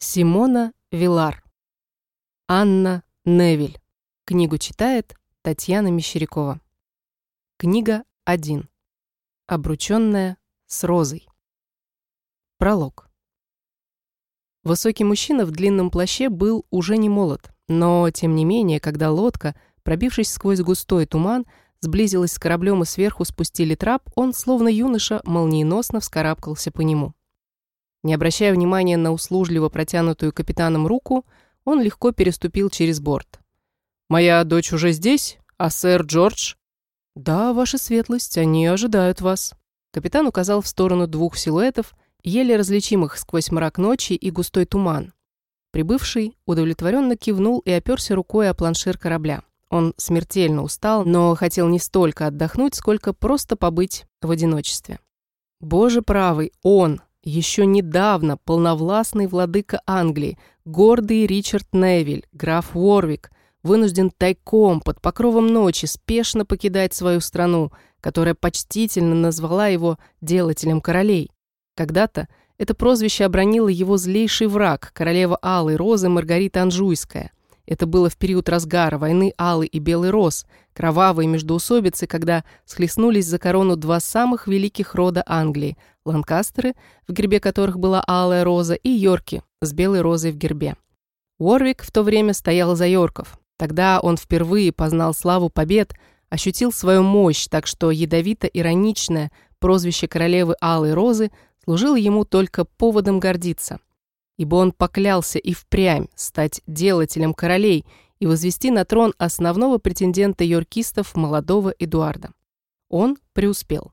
Симона Вилар. Анна Невиль. Книгу читает Татьяна Мещерякова. Книга 1. Обручённая с розой. Пролог. Высокий мужчина в длинном плаще был уже не молод, но, тем не менее, когда лодка, пробившись сквозь густой туман, сблизилась с кораблем и сверху спустили трап, он, словно юноша, молниеносно вскарабкался по нему. Не обращая внимания на услужливо протянутую капитаном руку, он легко переступил через борт. «Моя дочь уже здесь? А сэр Джордж?» «Да, ваша светлость, они ожидают вас». Капитан указал в сторону двух силуэтов, еле различимых сквозь мрак ночи и густой туман. Прибывший удовлетворенно кивнул и оперся рукой о планшир корабля. Он смертельно устал, но хотел не столько отдохнуть, сколько просто побыть в одиночестве. Боже правый, он, еще недавно полновластный владыка Англии, гордый Ричард Невиль, граф Уорвик, вынужден тайком под покровом ночи спешно покидать свою страну, которая почтительно назвала его делателем королей. Когда-то это прозвище обронила его злейший враг, королева Алой Розы Маргарита Анжуйская. Это было в период разгара войны Алый и Белый Рос, кровавой междоусобицы, когда схлестнулись за корону два самых великих рода Англии – Ланкастеры, в гербе которых была Алая Роза, и Йорки с Белой Розой в гербе. Уорвик в то время стоял за Йорков. Тогда он впервые познал славу побед, ощутил свою мощь, так что ядовито-ироничное прозвище королевы Алой Розы служило ему только поводом гордиться – ибо он поклялся и впрямь стать делателем королей и возвести на трон основного претендента йоркистов молодого Эдуарда. Он преуспел.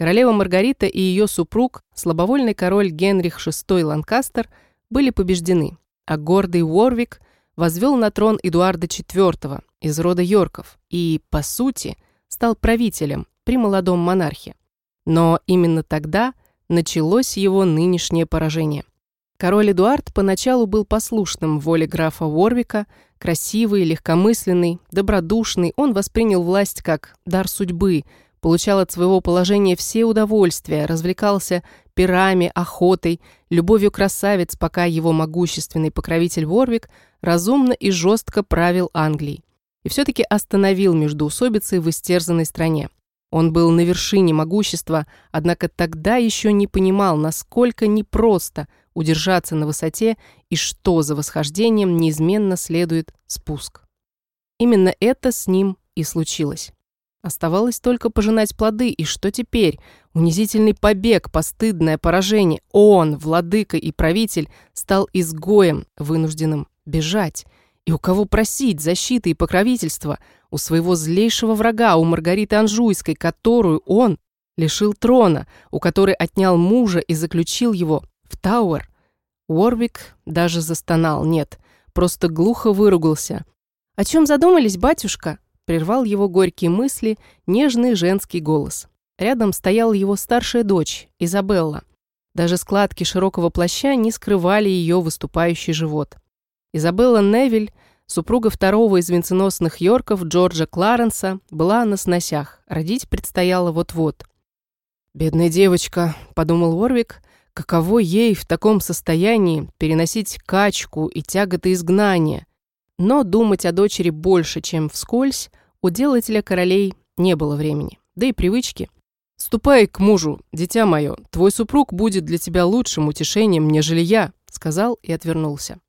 Королева Маргарита и ее супруг, слабовольный король Генрих VI Ланкастер, были побеждены, а гордый Уорвик возвел на трон Эдуарда IV из рода Йорков и, по сути, стал правителем при молодом монархе. Но именно тогда началось его нынешнее поражение. Король Эдуард поначалу был послушным воле графа Ворвика, красивый, легкомысленный, добродушный, он воспринял власть как дар судьбы, получал от своего положения все удовольствия, развлекался пирами, охотой, любовью красавиц, пока его могущественный покровитель Ворвик разумно и жестко правил Англией. И все-таки остановил междоусобицы в истерзанной стране. Он был на вершине могущества, однако тогда еще не понимал, насколько непросто удержаться на высоте и что за восхождением неизменно следует спуск. Именно это с ним и случилось. Оставалось только пожинать плоды, и что теперь? Унизительный побег, постыдное поражение. Он, владыка и правитель, стал изгоем, вынужденным бежать. И у кого просить защиты и покровительства? У своего злейшего врага, у Маргариты Анжуйской, которую он лишил трона, у которой отнял мужа и заключил его в Тауэр. Уорвик даже застонал, нет, просто глухо выругался. «О чем задумались, батюшка?» Прервал его горькие мысли нежный женский голос. Рядом стояла его старшая дочь, Изабелла. Даже складки широкого плаща не скрывали ее выступающий живот. Изабелла Невиль, супруга второго из венценосных Йорков Джорджа Кларенса, была на сносях. Родить предстояло вот-вот. «Бедная девочка», — подумал Уорвик, — «каково ей в таком состоянии переносить качку и тяготы изгнания?» Но думать о дочери больше, чем вскользь, у делателя королей не было времени, да и привычки. «Ступай к мужу, дитя мое, твой супруг будет для тебя лучшим утешением, нежели я», — сказал и отвернулся.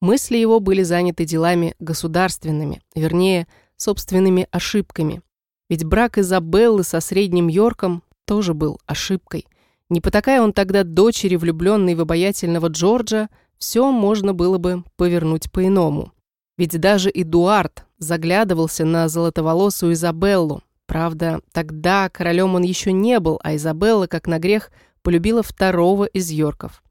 Мысли его были заняты делами государственными, вернее, собственными ошибками. Ведь брак Изабеллы со Средним Йорком тоже был ошибкой. Не потакая он тогда дочери, влюбленной в обаятельного Джорджа, все можно было бы повернуть по-иному. Ведь даже Эдуард заглядывался на золотоволосую Изабеллу. Правда, тогда королем он еще не был, а Изабелла, как на грех, полюбила второго из Йорков.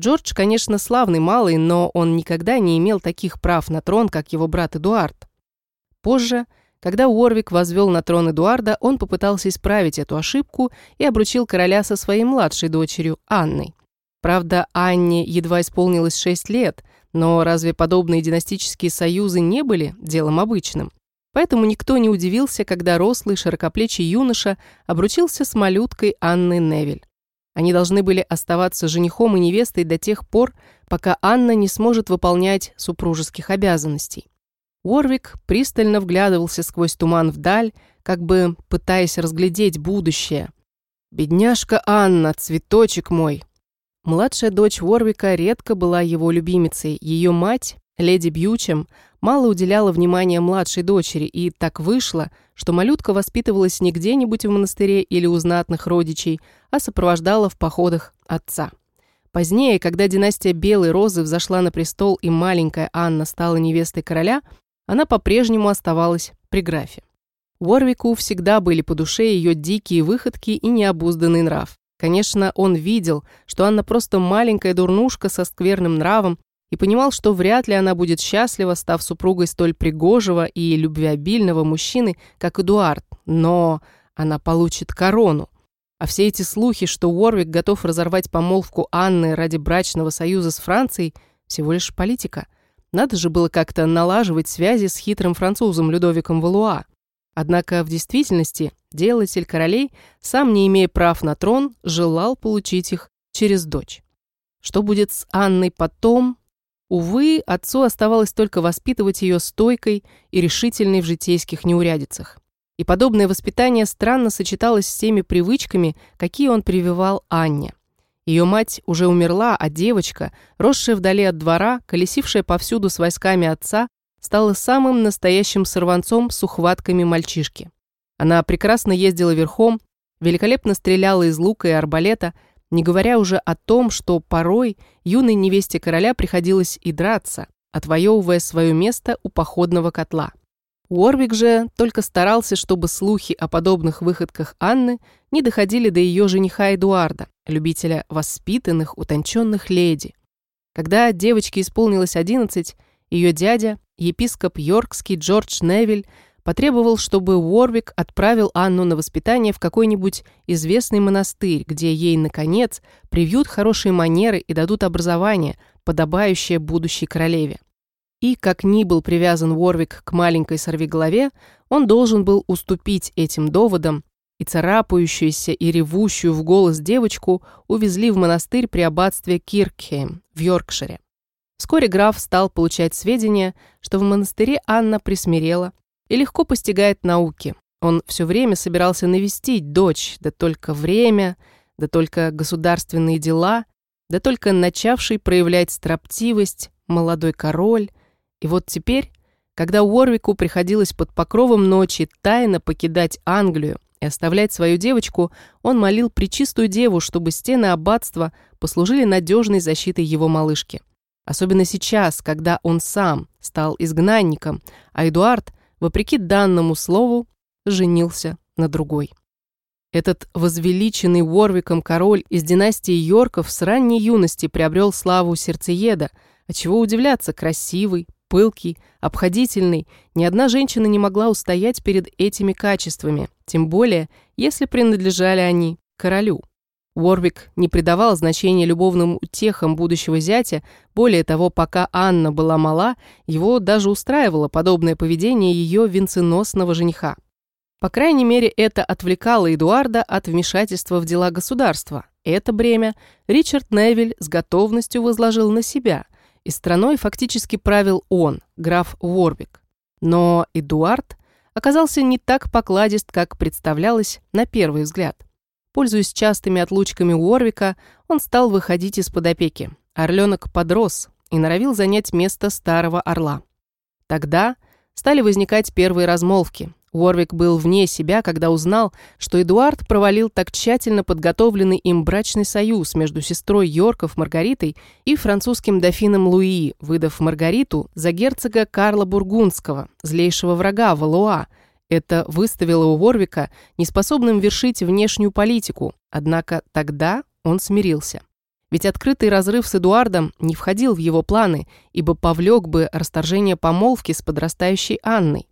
Джордж, конечно, славный малый, но он никогда не имел таких прав на трон, как его брат Эдуард. Позже, когда Уорвик возвел на трон Эдуарда, он попытался исправить эту ошибку и обручил короля со своей младшей дочерью Анной. Правда, Анне едва исполнилось 6 лет, но разве подобные династические союзы не были делом обычным? Поэтому никто не удивился, когда рослый широкоплечий юноша обручился с малюткой Анной Невиль. Они должны были оставаться женихом и невестой до тех пор, пока Анна не сможет выполнять супружеских обязанностей. Уорвик пристально вглядывался сквозь туман вдаль, как бы пытаясь разглядеть будущее. «Бедняжка Анна, цветочек мой!» Младшая дочь Уорвика редко была его любимицей. Ее мать, леди Бьючем, мало уделяла внимания младшей дочери, и так вышло, что малютка воспитывалась не где-нибудь в монастыре или у знатных родичей, а сопровождала в походах отца. Позднее, когда династия Белой Розы взошла на престол и маленькая Анна стала невестой короля, она по-прежнему оставалась при графе. Уорвику всегда были по душе ее дикие выходки и необузданный нрав. Конечно, он видел, что Анна просто маленькая дурнушка со скверным нравом и понимал, что вряд ли она будет счастлива, став супругой столь пригожего и любвеобильного мужчины, как Эдуард, но она получит корону. А все эти слухи, что Уорвик готов разорвать помолвку Анны ради брачного союза с Францией, всего лишь политика. Надо же было как-то налаживать связи с хитрым французом Людовиком Валуа. Однако в действительности делатель королей, сам не имея прав на трон, желал получить их через дочь. Что будет с Анной потом? Увы, отцу оставалось только воспитывать ее стойкой и решительной в житейских неурядицах. И подобное воспитание странно сочеталось с теми привычками, какие он прививал Анне. Ее мать уже умерла, а девочка, росшая вдали от двора, колесившая повсюду с войсками отца, стала самым настоящим сорванцом с ухватками мальчишки. Она прекрасно ездила верхом, великолепно стреляла из лука и арбалета, не говоря уже о том, что порой юной невесте короля приходилось и драться, отвоевывая свое место у походного котла. Уорвик же только старался, чтобы слухи о подобных выходках Анны не доходили до ее жениха Эдуарда, любителя воспитанных, утонченных леди. Когда девочке исполнилось одиннадцать, ее дядя, епископ Йоркский Джордж Невиль, потребовал, чтобы Уорвик отправил Анну на воспитание в какой-нибудь известный монастырь, где ей, наконец, привьют хорошие манеры и дадут образование, подобающее будущей королеве. И, как ни был привязан Уорвик к маленькой сорвиголове, он должен был уступить этим доводам, и царапающуюся и ревущую в голос девочку увезли в монастырь при аббатстве Киркхейм в Йоркшире. Вскоре граф стал получать сведения, что в монастыре Анна присмирела и легко постигает науки. Он все время собирался навестить дочь, да только время, да только государственные дела, да только начавший проявлять строптивость молодой король, и вот теперь, когда Уорвику приходилось под покровом ночи тайно покидать Англию и оставлять свою девочку, он молил Пречистую Деву, чтобы стены аббатства послужили надежной защитой его малышки. Особенно сейчас, когда он сам стал изгнанником, а Эдуард, вопреки данному слову, женился на другой. Этот возвеличенный Уорвиком король из династии Йорков с ранней юности приобрел славу сердцееда, отчего удивляться красивый, пылкий, обходительный, ни одна женщина не могла устоять перед этими качествами, тем более, если принадлежали они королю. Уорвик не придавал значения любовным утехам будущего зятя, более того, пока Анна была мала, его даже устраивало подобное поведение ее венценосного жениха. По крайней мере, это отвлекало Эдуарда от вмешательства в дела государства. Это бремя Ричард Невиль с готовностью возложил на себя, и страной фактически правил он, граф Уорвик. Но Эдуард оказался не так покладист, как представлялось на первый взгляд. Пользуясь частыми отлучками Уорвика, он стал выходить из-под опеки. Орленок подрос и норовил занять место старого орла. Тогда стали возникать первые размолвки. Уорвик был вне себя, когда узнал, что Эдуард провалил так тщательно подготовленный им брачный союз между сестрой Йорков Маргаритой и французским дофином Луи, выдав Маргариту за герцога Карла Бургундского, злейшего врага Валуа. Это выставило Уорвика неспособным вершить внешнюю политику, однако тогда он смирился. Ведь открытый разрыв с Эдуардом не входил в его планы, ибо повлек бы расторжение помолвки с подрастающей Анной.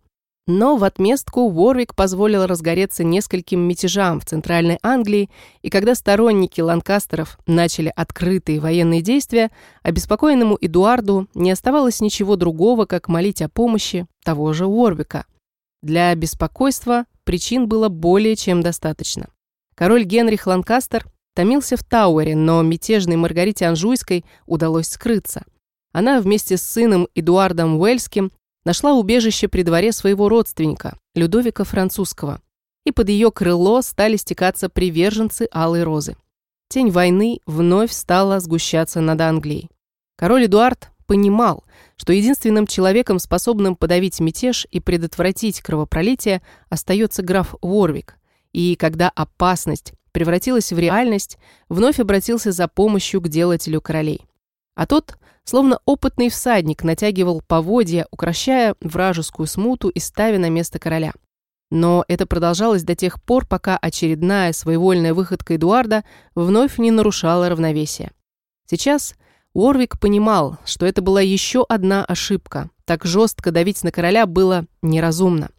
Но в отместку Уорвик позволил разгореться нескольким мятежам в Центральной Англии, и когда сторонники Ланкастеров начали открытые военные действия, обеспокоенному Эдуарду не оставалось ничего другого, как молить о помощи того же Уорвика. Для беспокойства причин было более чем достаточно. Король Генрих Ланкастер томился в Тауэре, но мятежной Маргарите Анжуйской удалось скрыться. Она вместе с сыном Эдуардом Уэльским нашла убежище при дворе своего родственника, Людовика Французского, и под ее крыло стали стекаться приверженцы Алой Розы. Тень войны вновь стала сгущаться над Англией. Король Эдуард понимал, что единственным человеком, способным подавить мятеж и предотвратить кровопролитие, остается граф Ворвик. И когда опасность превратилась в реальность, вновь обратился за помощью к делателю королей. А тот, словно опытный всадник, натягивал поводья, укращая вражескую смуту и ставя на место короля. Но это продолжалось до тех пор, пока очередная своевольная выходка Эдуарда вновь не нарушала равновесия. Сейчас Уорвик понимал, что это была еще одна ошибка. Так жестко давить на короля было неразумно.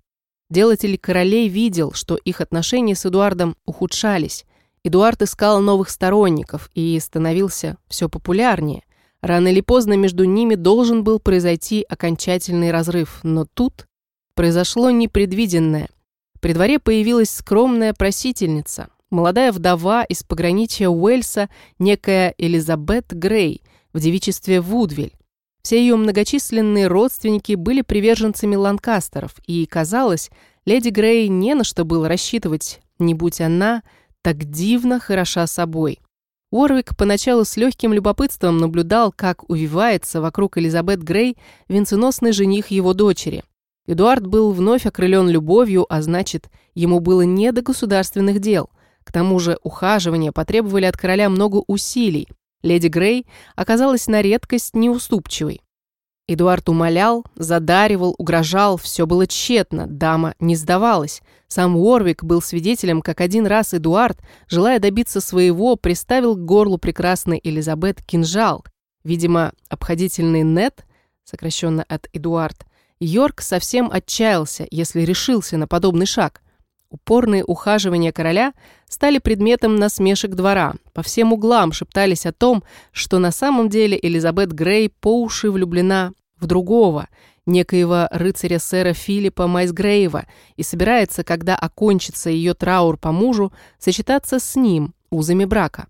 Делатель королей видел, что их отношения с Эдуардом ухудшались. Эдуард искал новых сторонников и становился все популярнее. Рано или поздно между ними должен был произойти окончательный разрыв, но тут произошло непредвиденное. При дворе появилась скромная просительница, молодая вдова из пограничья Уэльса, некая Элизабет Грей – в девичестве Вудвиль. Все ее многочисленные родственники были приверженцами Ланкастеров, и, казалось, леди Грей не на что было рассчитывать, не будь она так дивно хороша собой. Уорвик поначалу с легким любопытством наблюдал, как увивается вокруг Элизабет Грей венценосный жених его дочери. Эдуард был вновь окрылен любовью, а значит, ему было не до государственных дел. К тому же ухаживания потребовали от короля много усилий, Леди Грей оказалась на редкость неуступчивой. Эдуард умолял, задаривал, угрожал, все было тщетно, дама не сдавалась. Сам Уорвик был свидетелем, как один раз Эдуард, желая добиться своего, приставил к горлу прекрасной Элизабет кинжал. Видимо, обходительный Нет, сокращенно от Эдуард, Йорк совсем отчаялся, если решился на подобный шаг. Упорные ухаживания короля стали предметом насмешек двора. По всем углам шептались о том, что на самом деле Элизабет Грей по уши влюблена в другого, некоего рыцаря сэра Филиппа Майсгрейва, и собирается, когда окончится ее траур по мужу, сочетаться с ним узами брака.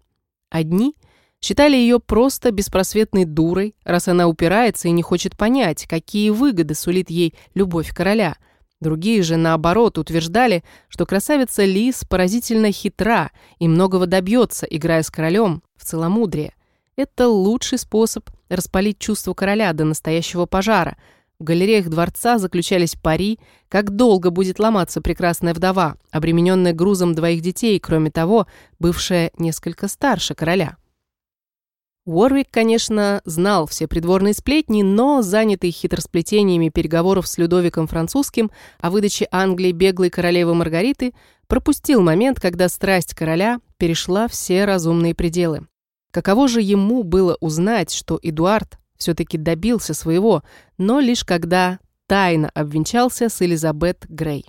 Одни считали ее просто беспросветной дурой, раз она упирается и не хочет понять, какие выгоды сулит ей любовь короля – Другие же, наоборот, утверждали, что красавица Лис поразительно хитра и многого добьется, играя с королем в целомудрие. Это лучший способ распалить чувство короля до настоящего пожара. В галереях дворца заключались пари, как долго будет ломаться прекрасная вдова, обремененная грузом двоих детей, кроме того, бывшая несколько старше короля. Уорвик, конечно, знал все придворные сплетни, но, занятый хитросплетениями переговоров с Людовиком Французским о выдаче Англии беглой королевы Маргариты, пропустил момент, когда страсть короля перешла все разумные пределы. Каково же ему было узнать, что Эдуард все-таки добился своего, но лишь когда тайно обвенчался с Элизабет Грей.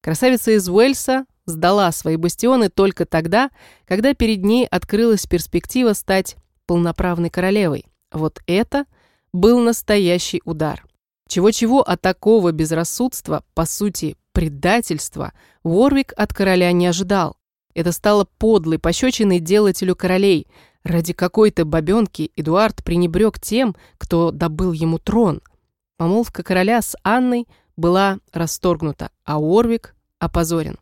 Красавица из Уэльса сдала свои бастионы только тогда, когда перед ней открылась перспектива стать полноправной королевой. Вот это был настоящий удар. Чего-чего, а такого безрассудства, по сути, предательства, Ворвик от короля не ожидал. Это стало подлой пощечиной делателю королей. Ради какой-то бабенки Эдуард пренебрег тем, кто добыл ему трон. Помолвка короля с Анной была расторгнута, а Уорвик опозорен.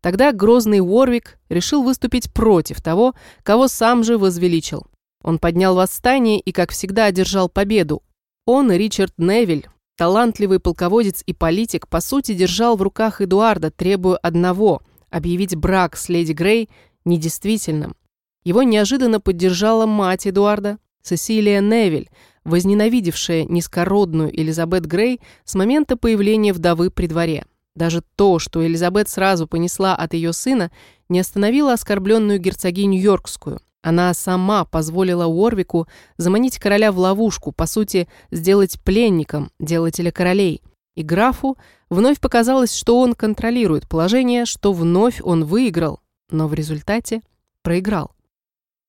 Тогда грозный Уорвик решил выступить против того, кого сам же возвеличил. Он поднял восстание и, как всегда, одержал победу. Он и Ричард Невиль, талантливый полководец и политик, по сути, держал в руках Эдуарда, требуя одного – объявить брак с леди Грей недействительным. Его неожиданно поддержала мать Эдуарда, Сесилия Невиль, возненавидевшая низкородную Элизабет Грей с момента появления вдовы при дворе. Даже то, что Элизабет сразу понесла от ее сына, не остановило оскорбленную герцогиню Йоркскую. Она сама позволила Уорвику заманить короля в ловушку, по сути, сделать пленником делателя королей. И графу вновь показалось, что он контролирует положение, что вновь он выиграл, но в результате проиграл.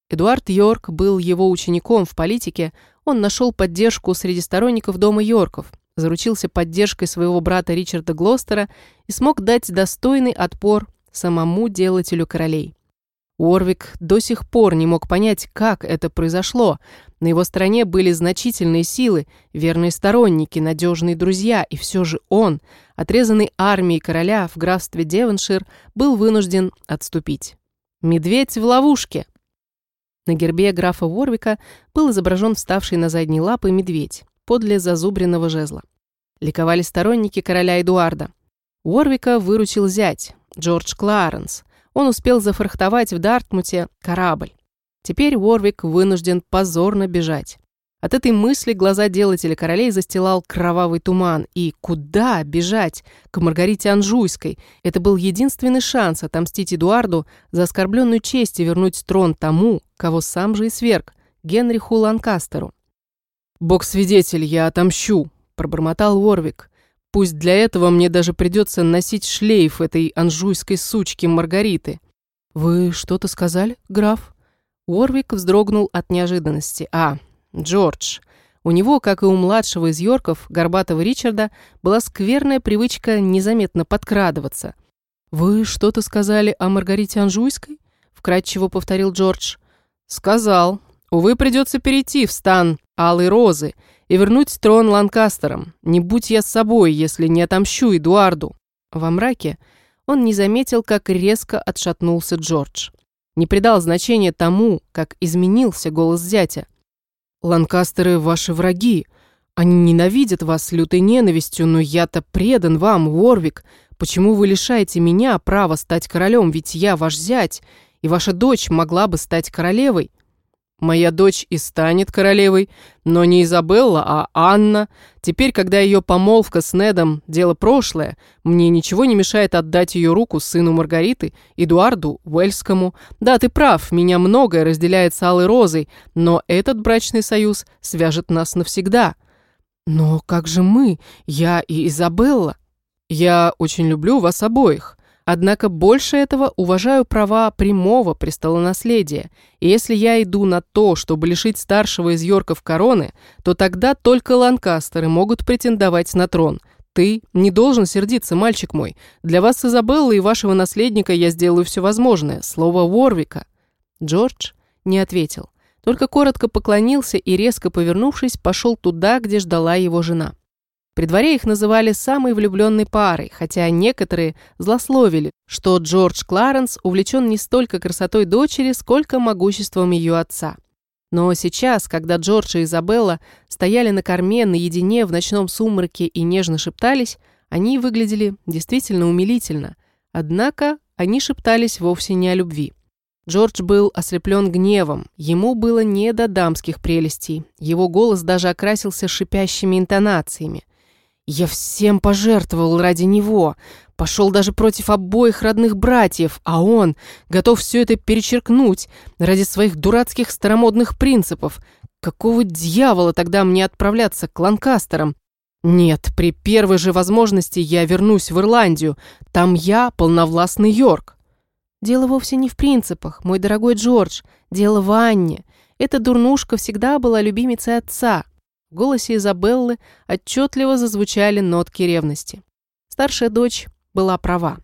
Эдуард Йорк был его учеником в политике, он нашел поддержку среди сторонников дома Йорков, заручился поддержкой своего брата Ричарда Глостера и смог дать достойный отпор самому делателю королей. Уорвик до сих пор не мог понять, как это произошло. На его стороне были значительные силы, верные сторонники, надежные друзья, и все же он, отрезанный армией короля в графстве Девоншир, был вынужден отступить. «Медведь в ловушке!» На гербе графа Уорвика был изображен вставший на задние лапы медведь подле зазубренного жезла. Ликовали сторонники короля Эдуарда. Уорвика выручил зять, Джордж Кларенс. Он успел зафрахтовать в Дартмуте корабль. Теперь Уорвик вынужден позорно бежать. От этой мысли глаза делателя королей застилал кровавый туман. И куда бежать? К Маргарите Анжуйской. Это был единственный шанс отомстить Эдуарду за оскорбленную честь и вернуть трон тому, кого сам же и сверг, Генриху Ланкастеру. «Бог-свидетель, я отомщу», — пробормотал Уорвик. «Пусть для этого мне даже придется носить шлейф этой анжуйской сучки Маргариты». «Вы что-то сказали, граф?» Уорвик вздрогнул от неожиданности. «А, Джордж». У него, как и у младшего из Йорков, горбатого Ричарда, была скверная привычка незаметно подкрадываться. «Вы что-то сказали о Маргарите Анжуйской?» — вкратчиво повторил Джордж. «Сказал. Увы, придется перейти в стан Алой Розы и вернуть трон Ланкастерам. Не будь я с собой, если не отомщу Эдуарду». Во мраке он не заметил, как резко отшатнулся Джордж. Не придал значения тому, как изменился голос зятя. «Ланкастеры — ваши враги. Они ненавидят вас лютой ненавистью, но я-то предан вам, Уорвик. Почему вы лишаете меня права стать королем, ведь я ваш зять, и ваша дочь могла бы стать королевой?» Моя дочь и станет королевой, но не Изабелла, а Анна. Теперь, когда ее помолвка с Недом – дело прошлое, мне ничего не мешает отдать ее руку сыну Маргариты, Эдуарду Уэльскому. Да, ты прав, меня многое разделяет с Алой Розой, но этот брачный союз свяжет нас навсегда. Но как же мы, я и Изабелла? Я очень люблю вас обоих. Однако больше этого уважаю права прямого престолонаследия, и если я иду на то, чтобы лишить старшего из Йорков короны, то тогда только Ланкастеры могут претендовать на трон. Ты не должен сердиться, мальчик мой. Для вас с и вашего наследника я сделаю все возможное. Слово Уорвика». Джордж не ответил, только коротко поклонился и, резко повернувшись, пошел туда, где ждала его жена. При дворе их называли самой влюбленной парой, хотя некоторые злословили, что Джордж Кларенс увлечен не столько красотой дочери, сколько могуществом ее отца. Но сейчас, когда Джордж и Изабелла стояли на корме наедине в ночном сумраке и нежно шептались, они выглядели действительно умилительно. Однако они шептались вовсе не о любви. Джордж был ослеплен гневом, ему было не до дамских прелестей, его голос даже окрасился шипящими интонациями – я всем пожертвовал ради него, пошел даже против обоих родных братьев, а он готов все это перечеркнуть ради своих дурацких старомодных принципов. Какого дьявола тогда мне отправляться к Ланкастерам? Нет, при первой же возможности я вернусь в Ирландию. Там я полновластный Йорк. Дело вовсе не в принципах, мой дорогой Джордж. Дело в Анне. Эта дурнушка всегда была любимицей отца. В голосе Изабеллы отчетливо зазвучали нотки ревности. Старшая дочь была права.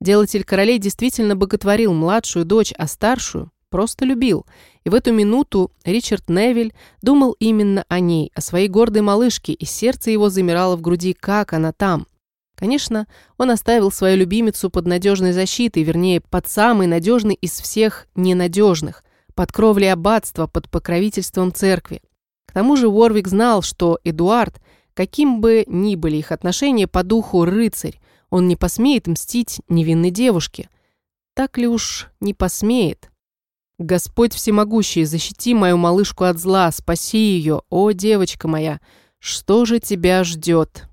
Делатель королей действительно боготворил младшую дочь, а старшую просто любил. И в эту минуту Ричард Невиль думал именно о ней, о своей гордой малышке, и сердце его замирало в груди, как она там. Конечно, он оставил свою любимицу под надежной защитой, вернее, под самой надежной из всех ненадежных, под кровлей аббатства, под покровительством церкви. К тому же Уорвик знал, что Эдуард, каким бы ни были их отношения, по духу рыцарь, он не посмеет мстить невинной девушке. Так ли уж не посмеет? Господь всемогущий, защити мою малышку от зла, спаси ее, о, девочка моя, что же тебя ждет?»